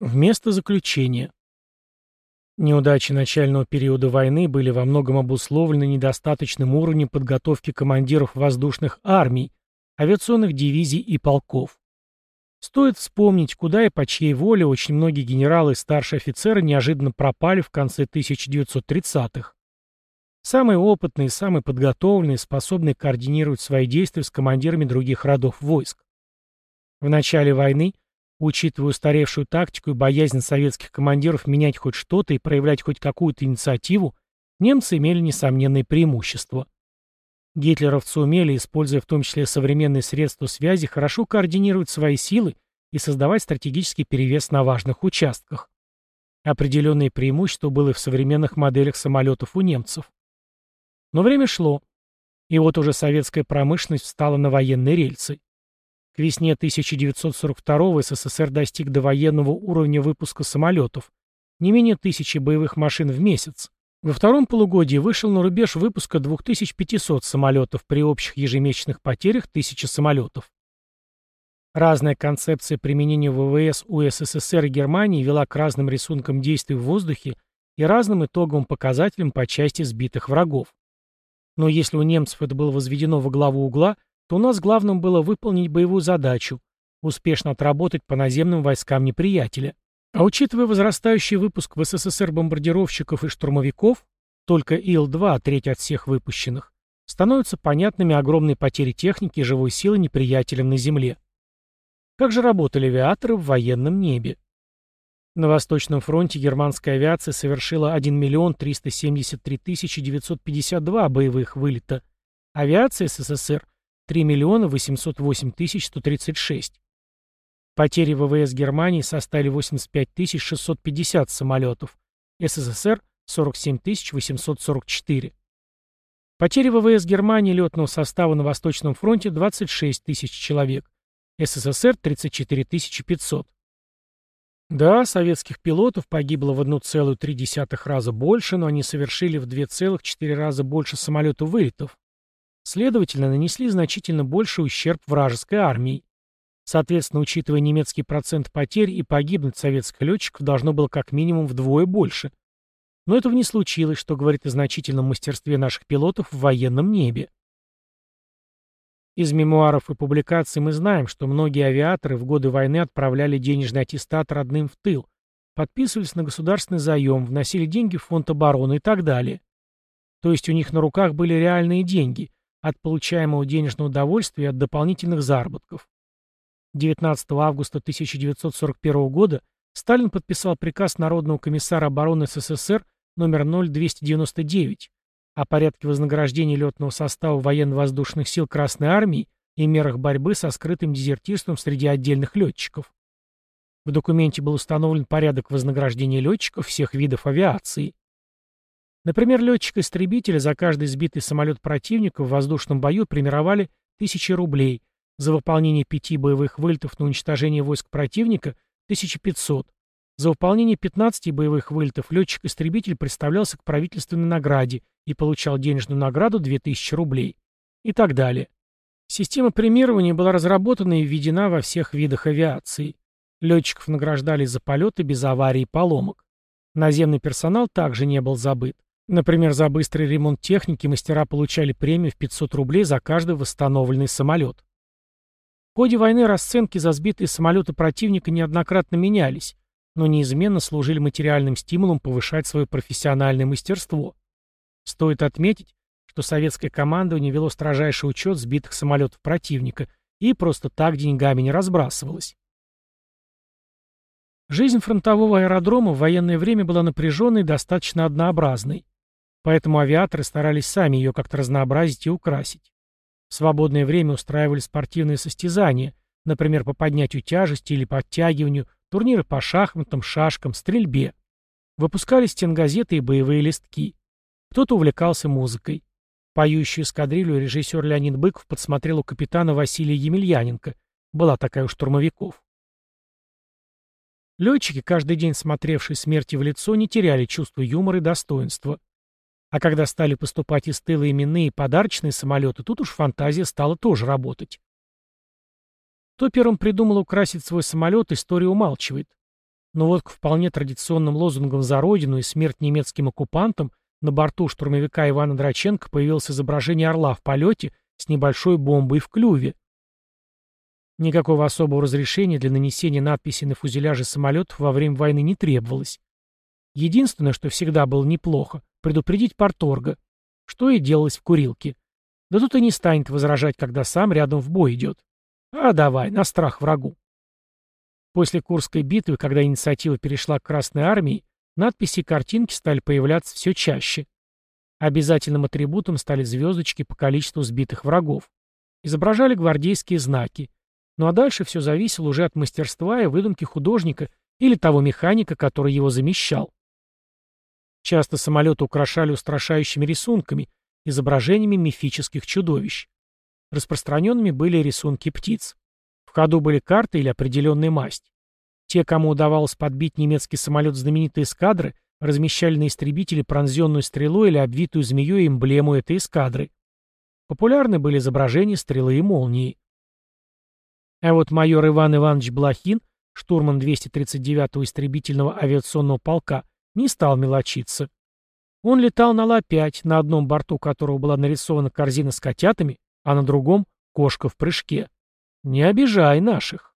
Вместо заключения. Неудачи начального периода войны были во многом обусловлены недостаточным уровнем подготовки командиров воздушных армий, авиационных дивизий и полков. Стоит вспомнить, куда и по чьей воле очень многие генералы и старшие офицеры неожиданно пропали в конце 1930-х. Самые опытные, самые подготовленные, способные координировать свои действия с командирами других родов войск. В начале войны – Учитывая устаревшую тактику и боязнь советских командиров менять хоть что-то и проявлять хоть какую-то инициативу, немцы имели несомненные преимущества. Гитлеровцы умели, используя в том числе современные средства связи, хорошо координировать свои силы и создавать стратегический перевес на важных участках. Определенное преимущество было и в современных моделях самолетов у немцев. Но время шло, и вот уже советская промышленность встала на военные рельсы. К весне 1942 СССР достиг довоенного уровня выпуска самолетов, не менее тысячи боевых машин в месяц. Во втором полугодии вышел на рубеж выпуска 2500 самолетов при общих ежемесячных потерях 1000 самолетов. Разная концепция применения ВВС у СССР и Германии вела к разным рисункам действий в воздухе и разным итоговым показателям по части сбитых врагов. Но если у немцев это было возведено во главу угла, то у нас главным было выполнить боевую задачу, успешно отработать по наземным войскам неприятеля. А учитывая возрастающий выпуск в СССР бомбардировщиков и штурмовиков, только Ил-2, треть от всех выпущенных, становятся понятными огромные потери техники и живой силы неприятелям на земле. Как же работали авиаторы в военном небе? На Восточном фронте германская авиация совершила 1 миллион 373 952 боевых вылета. Авиация СССР 3 миллиона 808 тысяч 136. Потери ВВС Германии составили 85 650 самолетов, СССР – 47 844. Потери ВВС Германии летного состава на Восточном фронте – 26 тысяч человек, СССР – 34 500. Да, советских пилотов погибло в 1,3 раза больше, но они совершили в 2,4 раза больше самолетов вылетов. Следовательно, нанесли значительно больше ущерб вражеской армии. Соответственно, учитывая немецкий процент потерь, и погибнуть советских летчиков должно было как минимум вдвое больше. Но этого не случилось, что говорит о значительном мастерстве наших пилотов в военном небе. Из мемуаров и публикаций мы знаем, что многие авиаторы в годы войны отправляли денежный аттестат родным в тыл, подписывались на государственный заем, вносили деньги в фонд обороны и так далее. То есть у них на руках были реальные деньги, от получаемого денежного удовольствия и от дополнительных заработков. 19 августа 1941 года Сталин подписал приказ Народного комиссара обороны СССР номер 0299 о порядке вознаграждения летного состава военно-воздушных сил Красной Армии и мерах борьбы со скрытым дезертирством среди отдельных летчиков. В документе был установлен порядок вознаграждения летчиков всех видов авиации. Например, летчика-истребителя за каждый сбитый самолет противника в воздушном бою премировали тысячи рублей, за выполнение пяти боевых вылетов на уничтожение войск противника – 1500. За выполнение 15 боевых вылетов летчик-истребитель представлялся к правительственной награде и получал денежную награду 2000 рублей. И так далее. Система премирования была разработана и введена во всех видах авиации. Летчиков награждали за полеты без аварий и поломок. Наземный персонал также не был забыт. Например, за быстрый ремонт техники мастера получали премию в 500 рублей за каждый восстановленный самолет. В ходе войны расценки за сбитые самолеты противника неоднократно менялись, но неизменно служили материальным стимулом повышать свое профессиональное мастерство. Стоит отметить, что советское командование вело строжайший учет сбитых самолетов противника и просто так деньгами не разбрасывалось. Жизнь фронтового аэродрома в военное время была напряженной и достаточно однообразной. Поэтому авиаторы старались сами ее как-то разнообразить и украсить. В свободное время устраивали спортивные состязания, например, по поднятию тяжести или подтягиванию, турниры по шахматам, шашкам, стрельбе. Выпускали стенгазеты и боевые листки. Кто-то увлекался музыкой. Поющую эскадрилью режиссер Леонид Быков подсмотрел у капитана Василия Емельяненко. Была такая у штурмовиков. Летчики, каждый день смотревшие смерти в лицо, не теряли чувства юмора и достоинства. А когда стали поступать из тыла именные подарочные самолеты, тут уж фантазия стала тоже работать. Кто первым придумал украсить свой самолет, история умалчивает. Но вот к вполне традиционным лозунгам «За Родину» и «Смерть немецким оккупантам» на борту штурмовика Ивана Драченко появилось изображение орла в полете с небольшой бомбой в клюве. Никакого особого разрешения для нанесения надписи на фюзеляже самолетов во время войны не требовалось. Единственное, что всегда было неплохо, предупредить порторга, что и делалось в курилке. Да тут и не станет возражать, когда сам рядом в бой идет. А давай, на страх врагу. После Курской битвы, когда инициатива перешла к Красной Армии, надписи и картинки стали появляться все чаще. Обязательным атрибутом стали звездочки по количеству сбитых врагов. Изображали гвардейские знаки. Ну а дальше все зависело уже от мастерства и выдумки художника или того механика, который его замещал. Часто самолеты украшали устрашающими рисунками, изображениями мифических чудовищ. Распространенными были рисунки птиц. В ходу были карты или определенная масть. Те, кому удавалось подбить немецкий самолет знаменитой эскадры, размещали на истребителе пронзенную стрелой или обвитую змеей эмблему этой эскадры. Популярны были изображения стрелы и молнии. А вот майор Иван Иванович Блохин, штурман 239-го истребительного авиационного полка, не стал мелочиться. Он летал на Ла-5, на одном борту которого была нарисована корзина с котятами, а на другом — кошка в прыжке. Не обижай наших.